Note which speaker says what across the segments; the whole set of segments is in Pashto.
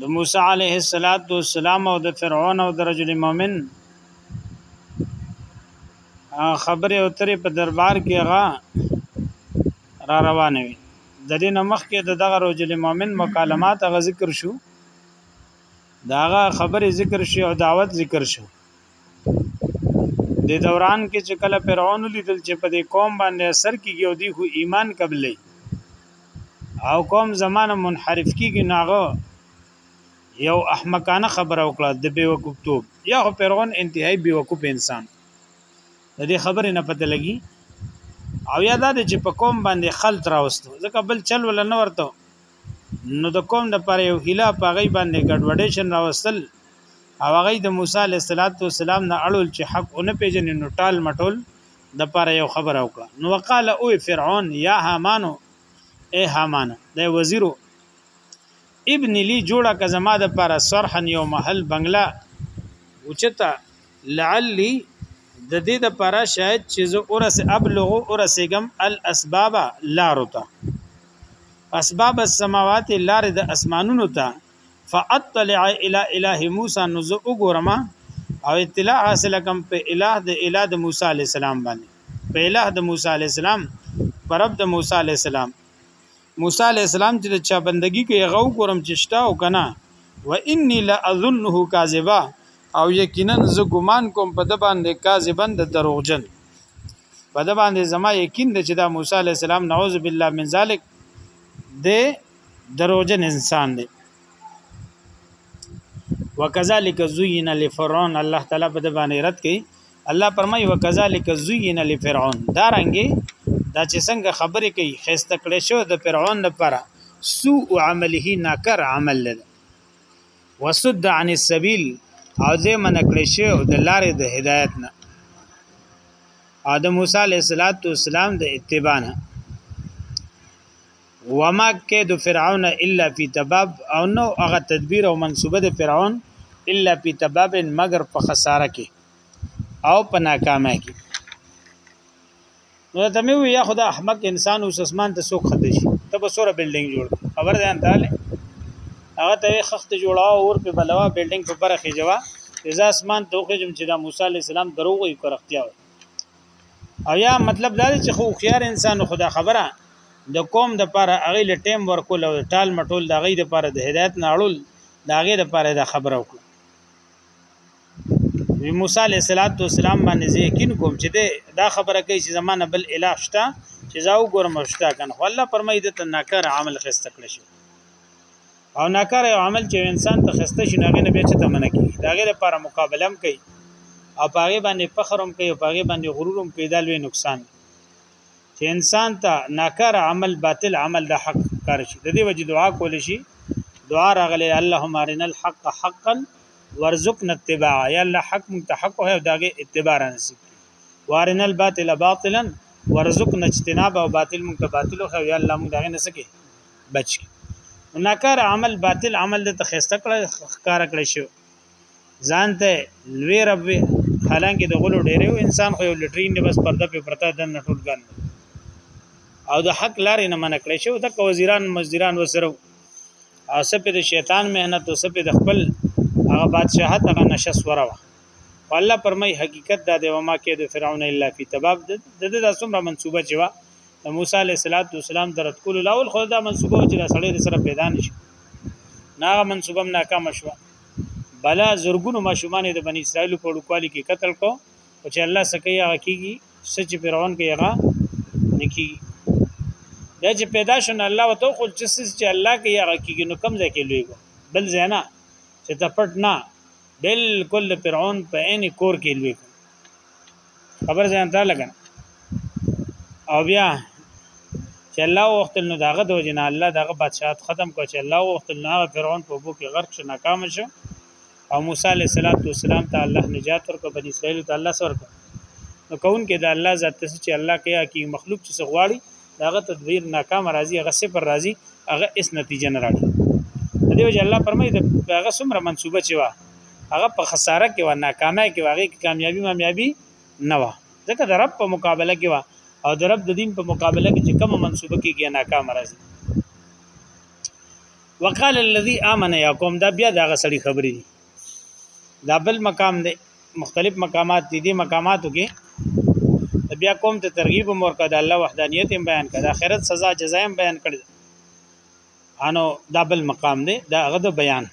Speaker 1: د موسی علیه السلام او د فرعون او د رجل مؤمن خبره او ترې په دربار کې غا را روانه وي د دې نمخ کې د دغه رجل مؤمن مکالمات غ ذکر شو داغه خبره ذکر شي او دعوت ذکر شو د دوران کې چې کله فرعون لیدل چې په دې قوم باندې اثر کیږي او دی خو ایمان قبلې او قوم زمانه منحرف کیږي ناغه یو احمقانه خبره وکړه د بیوقوفتوب یا خو فرعون انتهایی بیوقوف انسان د دې خبرې نه پته لګي او یا دا چې په قوم باندې خلط راوستو ځکه بل چل ول نه ورته نو د قوم د پر یو هله پاغي باندې ګډوډیشن راوستل او هغه د موسی علیه السلام نه اړول چې حق اون پیژنې نو ټال مټول د پاره یو خبر او کړه نو وقال او فرعون یا حمانو اے حمان د وزیرو ابن لی جوړه که زما د پاره صرحن یو محل بنگلا اوچتا لعلی د دې د پاره شاید چې زه اورس ابلغ اورسګم الاسباب لارو ته اسباب السماوات لار د اسمانونو ته فاطلع الى اله موسی نو زه وګورم او اطلاع حاصل کوم په اله د اله د موسی علی السلام باندې په اله د موسی علی السلام پر رب د موسی علی السلام موسی علی السلام چې چا بندگی کوي غو ګورم چې شتا او کنه و انی لا اظنه کاذبا او یقینا زه ګمان کوم په د باندې کاذبن د دروغجن په د باندې زما یقین د چې دا موسی علی السلام نعوذ بالله من ذلک د دروجن انسان دی وکذالک زوین لفرعون الله تعالی په د باندې رد کړي الله پرمای وکذالک زوین لفرعون دا رنګي دا چې څنګه خبرې کوي خسته کړې شو د فرعون لپاره سوء عمله ناکر عمل لد وسد عن السبيل او دې من کړې شو د لارې د هدایت نه ادم موسی علیہ السلام د اتباع نه وما کید فرعون الا فی تباب او نو هغه تدبیر او منصوبه د فرعون الا فی تباب مگر په خساره کې او په ناکامه کې نو ته مې وی یا خدا احمق انسان اوس اسمان ته سوق خته شي ته به سوره بلډینګ جوړ خبر ده انت له هغه ته خخت جوړاو اور په بلوا بلډینګ په برخه جوا اذا اسمان ته خو جم چې دا موسی علی السلام دروغ یې کرختیا وي او یا مطلب دا چې خو خيار انسان خدا خبره د قوم د پاره هغه له ټیم ورکول او ټال مټول د هغه د پاره د هدایت نه اړول د هغه د پاره د خبره وکړه وی موسی علیہ الصلوۃ والسلام باندې یقین کوم چې دا خبره کوي چې زمانه بل الہ شته چې زاو ګورم شته کنه خو الله فرمایي د تنکر عمل خسته کړی شو او ناکاره یو عمل چې انسان ته خسته شي ناغې نه بیا چې تمنه کوي دا غیر لپاره مقابله هم کوي او پاغه باندې فخر هم کوي او پاغه باندې غرور هم کوي دا لوی نقصان دی چې انسان ته ناکاره عمل باطل عمل د حق کار شي د دې وجه دعا کول شي دعا راغله اللهم ارنا الحق حقا وارزقنا اتباع یا الله حق مونږ ته حق او داغه اتباع نصیب وارنا الباطل باطلا وارزقنا اجتناب او باطل مونږ ته باطل خو یا الله مونږ داغه نسکه بچ کی ناکار عمل باطل عمل د تخسته کړه ښکار کړی شو ځان ته لوی رب حالانکه د غلو ډیره انسان خو یو لټرین دی بس پرده په پرتا د نټول ګان او د حق لارې نه منع کړی شو د وزیران مزدوران وسره او سپه د شیطان مهنت او سپه د خپل هغه بادشاہت هغه نشه سوره وا والله پرمای حقیقت دا دی وما کې د فرعون الا فی تباب د د څومره منسوبه چې وا د موسی علیه السلام د رد کولو لاول خو دا منسوبه چې دا سړی سره پیدا نشي نه منسوبه ناکام شو بلا زرګونو ماشومان د بنی اسرائیل په وړوکوالي کې قتل کو او چې الله سکه یې هغه کیږي سچ فرعون کې هغه نکی دا چې پیدا شون الله وته خو چې سچ چې الله کې هغه کیږي نو کم ځای کې لوی بل ځای نه چې تپټ نه بالکل فرعون په عین کور کې لوی خبر ځان ته لګا او بیا چې الله وختل نو داغه د وجنه الله دغه بادشاہت ختم کو چې الله وختل نو هغه فرعون په بو کې غرق شو ناکام شو او موسی علیه السلام ته الله نجات ورکړ بنی اسرائیل ته الله سره ورکړ نو کون کې د الله ذات څه چې الله کې کی مخلوق چې غواړي داغه تدبیر ناکام راځي هغه صفر راځي هغه اس نتیجه نه راځي دیو چې الله فرمایي دا هغه څومره منسوبه چې وا هغه په خساره کې و ناکامه کې واغې کې کامیابی مامیابی نه و ځکه د رب په مقابله کې و او د رب د دین په مقابله کې چې کومه منسوبه کېږي ناکام راځي وقال الذي امن يا قوم دا بیا دا غسړي خبرې دي دا بل مقام دی مختلف مقامات دي دي مقاماتو کې بیا قوم ته ترغیب مور کړه د الله وحدانیت بیان کړه د آخرت سزا جزایم بیان کړه انو دا بل مقام دی دا هغه د بیان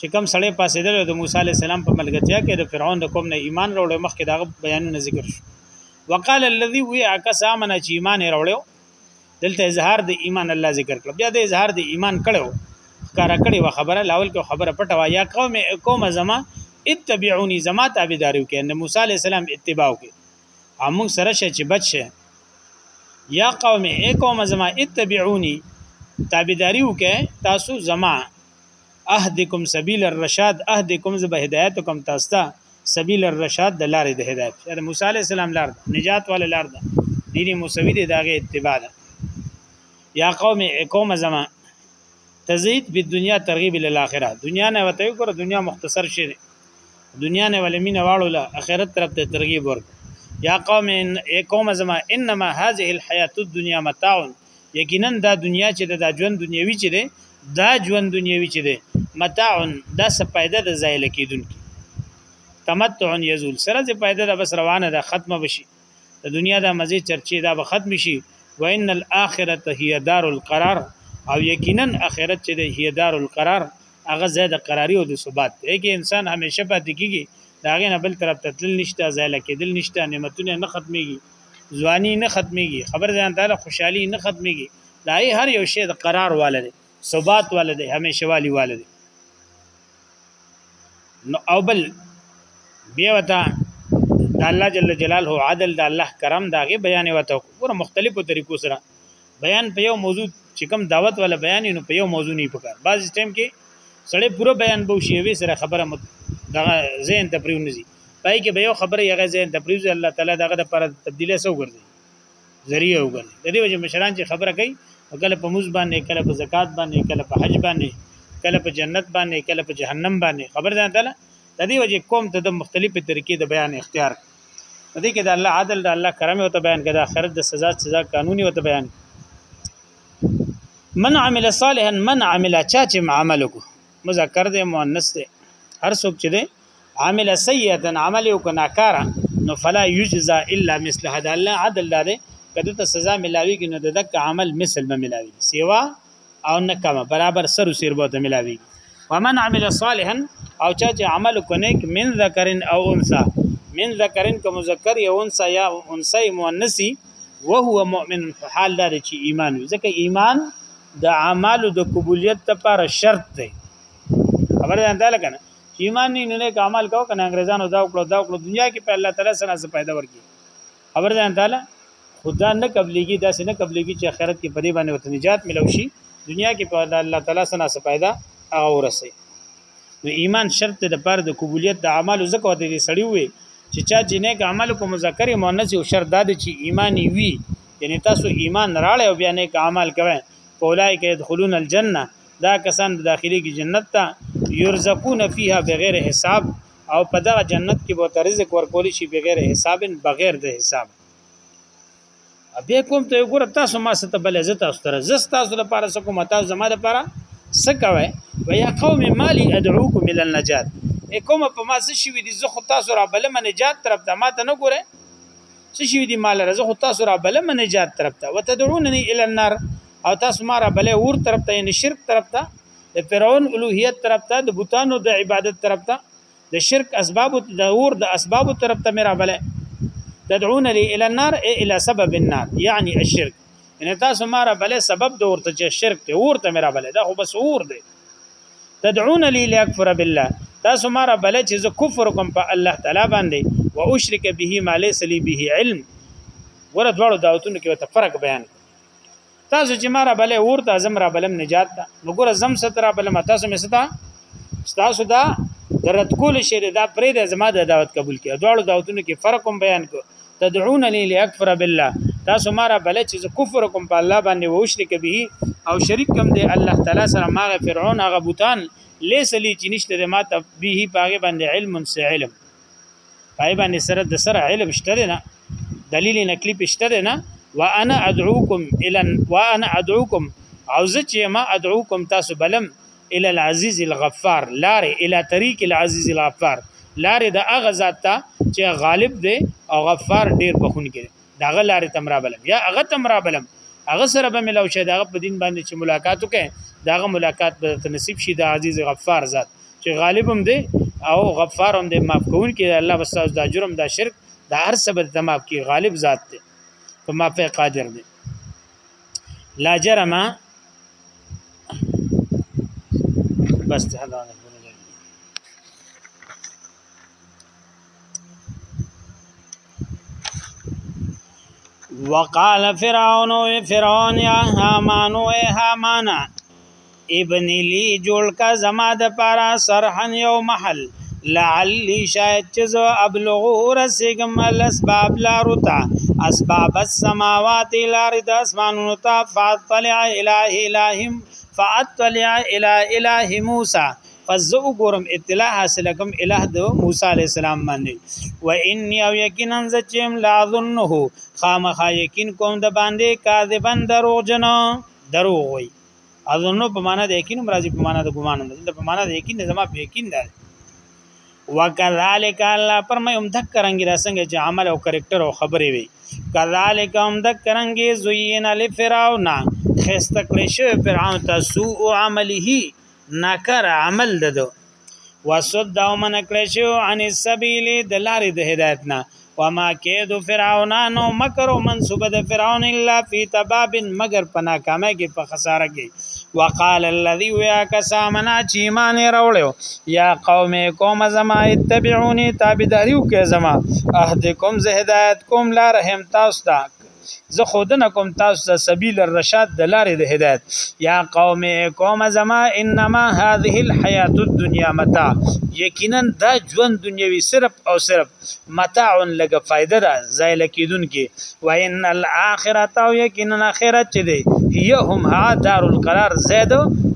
Speaker 1: چې کم سړی پاسېدل د موسی عليه السلام په ملګرتیا کې د فرعون د قوم نه ایمان راوړ مخکې دا بیانونه ذکر شو وقال الذي وی عکس امن چې ایمان راوړو دلته اظهار د ایمان الله ذکر کړ بیا د اظهار د ایمان کړو کار کړي و خبره لاول کې خبره پټه وا یا قوم قوم زما اتبعوني زما تابعداري وکړي نو موسی عليه السلام اتباع وکړي او موږ سره شې چې بچ شې یا قوم اے قوم زما اتبعونی تابعداري وکې تاسو زما اهدکم سبیل الرشاد اهدکم زب هدایت کوم تاسو ته سبیل الرشاد د لارې د هدایت د موسی علی السلام لار نجات والا لار ده دیني موسوی دی داغه اتباع ده یا قوم اے قوم زما تزهید په دنیا ترغیب ال اخره دنیا نه وته ګوره دنیا مختصر شي دنیا نه ولې مين واړو له اخرت طرف ته ترغیب ورک یا قوم ان قوم زما انما هذه الحیات الدنیا متاع یقینا دا دنیا چې دا ژوند دنیوي چې ده دا ژوند دنیوي چې ده متاع دا څه پیدا د زایل کیدونکي تمتع یزول سره څه پیدا د بس روانه ده ختمه بشي د دنیا د مزه چرچی دا به ختم شي وان الاخرته هي دار القرار او یقینا اخرت چې د هي دار القرار هغه زید قراری او د ثبات دی کې انسان همیشه پاتې کیږي دا غي نه بل طرف ته تل نشته زایل کېدل نشته نعمتونه نه ختميږي ځواني نه ختميږي خبر ځان تعالی خوشحالي نه ختميږي دای هر یو شی د قرار والي ثبات والا دی همیشه والی والا دی نو او بل بیا وتا د الله جل جلاله عدل د الله کرم داغه بیان وته ور مختلفو طریقو سره بیان په یو موضوع چې کوم دعوت ولا بیان نو په یو موضوع نه پکار بعض ټیم کې سړی پوره بیان بو شي وی سره خبره مت دغه زین تپریو نزي پای کې به یو خبره یغه زین تپریو الله تعالی دغه د پر تبدیله سو ګرځي ذریعہ وګڼي د دې وجه مشران چې خبره کوي کله په موز باندې کله په زکات باندې کله په حج باندې کله په جنت باندې کله په جهنم باندې خبر ده تعالی د دې وجه قوم ته د مختلفې طریقې د بیان اختیار د دې کې د الله عدل د الله کرم او ته بیان کړه د آخرت د سزا سزا قانوني او ته بیان من عمل صالحا من عمل چا چې عمل وکړو مذکر دی مؤنث دی هر څوک چې دی عامل سیئه عمل یو کناکار نو فلا یجزا الا مثل هذا الله عدل دی کده ته سزا ملاوي کې نو د دک عمل مثل به ملاوي سیوا او نه کم برابر سر سر به ته ملاوي ومن عمل صالحا او چا چې عمل کو نیک من ذکر او انثى من ذکر کو مذکر یا انثى یا انثى مؤنثي وهو مؤمن حال دا چې ایمان ځکه ایمان د اعمالو د قبولیت لپاره شرط دی خبر ده انده لکنه چې ایمان نه نه نیک عمل کو کنه انګريزانو دا وکړو دا وکړو دنیا کې په الله تعالی سره څه پیدا ورکی خبر ده انده تعالی خدا نه قبليږي دا نه قبليږي چې آخرت کې پرې باندې وته نجات ملو شي دنیا کې په الله تعالی سره څه پیدا هغه ورسي نو ایمان شرط د پر د قبولیت د اعمالو زکه وته دي سړی وي چې چا جنې عمل کو مذکر مؤنث او شرط د چې ایمانی وي یعنی تاسو ایمان راړی او بیا نیک عمل کوئ اولای کې يدخلون الجنه دا کسان به داخلي کې جنت ته يرزقون فيها بغیر حساب او په دا جنت کې به رزق ورکول شي بغیر حساب بغیر د حساب بیا کوم ته ګور تاسو ما ست بل عزت تاسو تر زست تاسو لپاره څه کوم تاسو زما لپاره څه کوي ويا قوم مالي ادعوكم الى النجات کومه په ما څه شي دي زه خو تاسو را بل منجات طرف ته ما ته نه ګوره څه شي دي مال رزق خو تاسو را بل من نجات طرف ته وتدعونني الى النار او تاسو ما را بل اور طرف ته یعنی شرک طرف ته د فرعون الوهیت طرف ته د بوتانو د عبادت طرف ته د شرک اسباب د اور د اسباب طرف ته میرا بل تدعون لي الى النار اي الى سبب النار يعني الشرك ان تاسو ما را بلې سبب د ورته چې شرک ته ورته مې را بلې دا خو بس اور دی تدعون لي لاکفر بالله تاسو ما را بلې چې زه کفر کوم په الله تعالی باندې او اشرک به ما ليس لي به علم ور دواړو دعوتونو کې ته فرق بیان تاسو چې ما را بلې ورته زم را بلم نجات ده نو ګور زم سترا بلم تاسو مې ستا ستاسو دا درت کول شي دا پرې د زما د دعوت قبول کړي دواړو دعوتونو کې فرق هم بیان کو تدعونني لاکفر بالله تاسو ما را بل چې کفر کوم په الله باندې وشرک به او شریک کوم دی الله تعالی سره ما فرعون هغه بوتان لیس لی چې نشته ما ته به پاګه باندې علم سه علم پای باندې سره د سره علم شته نه دلیل نقلی پشته نه وانا ادعوکم الى وانا ادعوکم او زه چې ما ادعوکم تاسو بلم الى العزيز الغفار لار الى طريق العزيز الغفار لار د هغه ذات ته چې غالب دی او غفار ډیر بخون کړي دا غ لار تمرا بلم یا هغه تمرا بلم هغه سره به ملاو شه دا په دین باندې چې ملاقات وکړي دا غ ملاقات به نصیب شي د عزيز غفار ذات چې غالب هم دی او غفار هم دی معاف کون کې الله بس تاسو دا جرم دا شرک دا هر څه به تمام کې غالب ذات دی په ما په قادر دی لا جرم بس هذا وقال فرعون فرعون يا هامان يا هامان ابن لی جوړ کا زما د پارا سرحن یو محل لعلی شاید چې زه ابلغ ورسېږم الاسباب لارو ته اسباب السماوات لارې د اسمانونو ته فاطلع اله الهیم فاطلع اله اله موسی پس زه وګورم اطلاع حاصل کوم اله د موسی علی السلام باندې و ان یو یقینا ز چم لا ظنه خامخا یقین کوم د باندې کاذبن دروغجن دروغ وي اظنو په معنا د یقین مرضی په معنا د ګمان دلته په معنا د یقین زما په یقین ده وکذالک الله پرمه هم دک کرانګي دا څنګه چې عمل او کریکټر او خبرې وي کذالک هم دک کرانګي زوین علی فرعون خسته کړی شو فرعون تاسو عمله ناکر عمل ددو وسد او من کړی شو عن السبيل د لارې د هدایت نه وما کید فرعون نو مکر او منسوبه د فرعون الا فی تباب مگر پنا کامه کې په خساره کې وقال الذي ويا كسامنا چې ایمان راوړو یا قوم قوم زما اتبعوني تابعداریو کې زما اهدکم زه هدایت کوم لار هم تاسو ته زه خودنه کوم تاسو ته سبیل الرشاد د لارې د هدایت یا قوم قوم زما انما هذه الحیات الدنیا متاع یقینا دا ژوند دنیوي صرف او صرف متاع لګه فائدہ ده زایل کیدون کې و ان الاخرت او یقینا اخرت چې دی هي هم ها دار القرار زید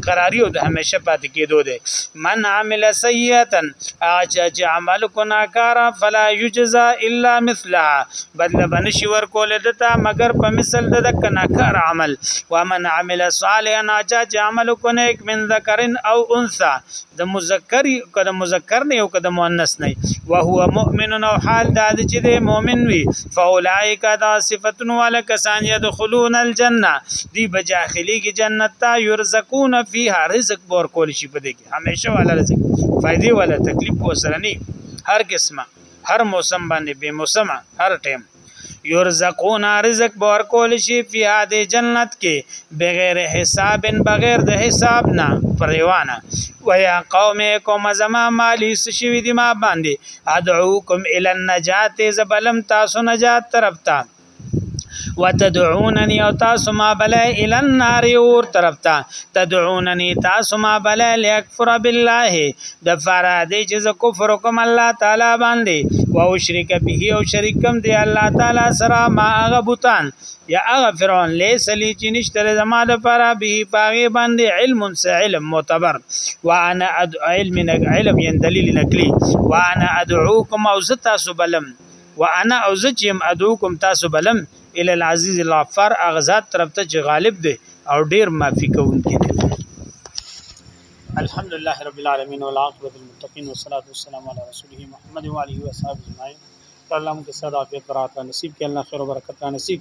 Speaker 1: قراری او د همیشه پاتې کېدو دی من عمل سیئتا اچا چې عمل کو ناکارا فلا یجزا الا مثلها بدل بنشي ورکول دتا مگر په مثل د دک ناکار عمل ومن عمل صالحا اچا چې عمل کو نیک من ذکرن او انثى د مذکر کده مذکر نه او کده مؤنث نه وهو مؤمن او حال دا چې د مؤمن وي فاولائک دا صفتن والا کسان یدخلون الجنه دی بجاخلی کی جنت تا یرزقون فیها رزق بور کول شي پدې کې همیشه والا رزق فائدې والا تکلیف کو سره نه هر قسمه هر موسم باندې به موسمه هر ټیم یرزقون رزق بور کول شي فیها د جنت کې بغیر حساب بغیر د حساب نه پریوانه ویا قوم کوم زما مالی سشوی دی ما باندې ادعوکم الی النجات زبلم تاسو نجات طرف ته وتدعونني او تاسو ما بل ال النار اور طرف ته تدعونني تاسو ما بل لکفر بالله د فارا دې چې ز کفر کوم الله تعالی باندې او شرک به او شریکم دی الله تعالی سره ما هغه بوتان یا هغه فرعون لیس لی چې نشته زما د پاره به پاغه باندې علم سه علم معتبر وانا علم علم ین دلیل نقلی وانا ادعوکم او ز تاسو بلم وانا او ز چې ادعوکم تاسو بلم ال العزیز الغفار اغزاد طرف ته چې غالب دی او ډیر معافی کوونکی دی الحمدلله رب العالمین والعاقبۃ للمتقین والصلاة والسلام علی رسوله محمد وعلى اله وصحبه اجمعین الله مو صحت عافیت برات را نصیب کړي الله خیر او برکت را نصیب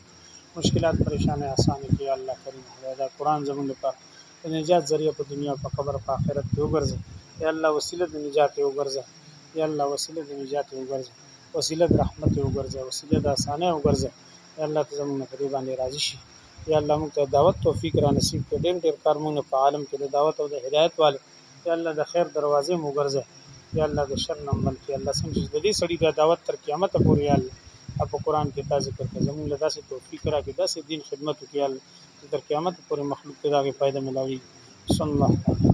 Speaker 1: مشکلات پریشانه اسانه کړي الله کریم هدایت دا قران زمونږ لپاره د نجات ذریعہ په دنیا او په قبر او په آخرت کې وګرځي یا الله وسیله د نجات یې وګرځه یا الله وسیله د نجات یې وګرځه وسیله د رحمت یې وګرځه وسیله د اسانه یې وګرځه یا الله ته زمونږ په دې باندې راضي شي یا الله موږ ته دعوت توفیق را نصیب کړي ډېر ډېر کار موږ په عالم کې د دعوت او د هدایت والے یا الله د خیر دروازې مو ګرځه یا الله د شر نم بند کې الله سم چې د دې سړي د دعوت تر قیامت پورې یا الله په قران کې تا ذکر کړه زموږ له داسې توفیق راکې داسې دین خدمت وکړي الله چې تر قیامت پورې مخلوق ته داغه فائدہ ملاوي صلی الله تعالی